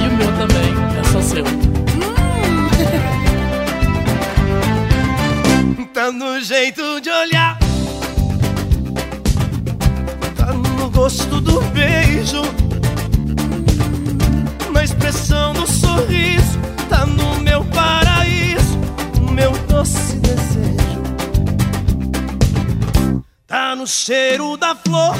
e o meu também é só seu. Hum. Tá no jeito de olhar, tá no gosto do beijo, na expressão do sorriso, tá no meu paraíso, meu doce desejo, tá no cheiro da flor.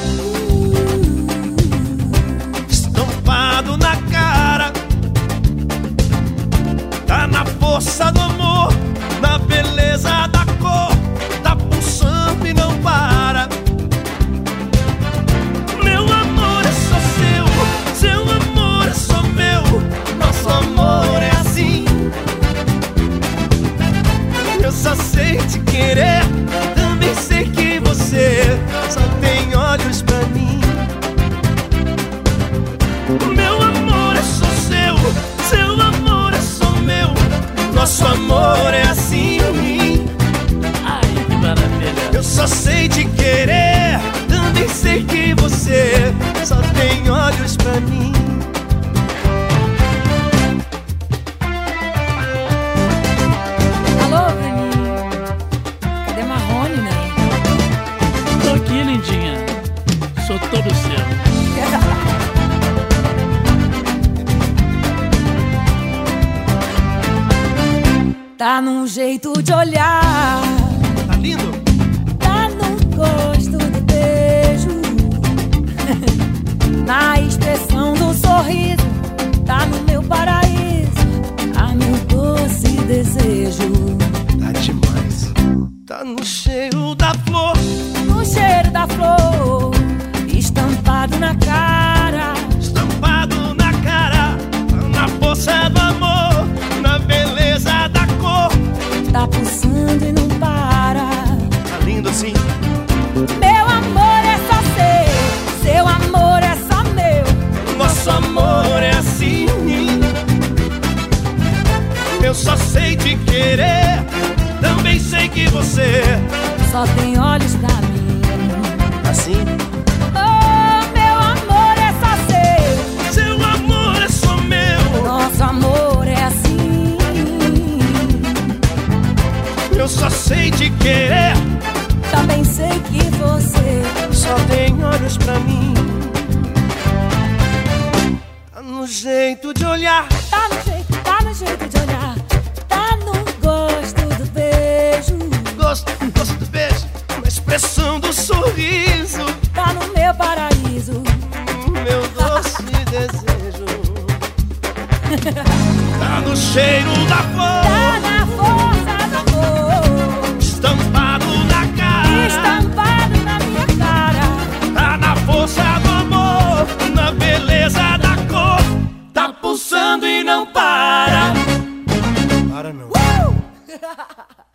Só sei te querer, também sei que você só tem olhos pra mim. Meu amor é só seu, seu amor é só meu, nosso amor é assim. Ai, que maravilha. Eu só sei te querer, também sei que você só tem olhos pra mim. Marrone, né? Tô aqui, lindinha. Sou todo seu. Tá num jeito de olhar, Tá lindo? tá no gosto do beijo, na expressão do sorriso, tá no meu paraíso, tá meu doce desejo, só sei te querer, também sei que você Só tem olhos pra mim. assim. Oh, meu amor é só seu. Seu amor é só meu. Nosso amor é assim. Eu só sei te querer, Também sei que você só tem olhos pra mim. Tá no jeito de olhar, tá no jeito, cheiro da flor. Tá na força do amor. Estampado na cara. Estampado na minha cara. Tá na força do amor. Na beleza da cor. Tá pulsando e não para. Para não. Uh!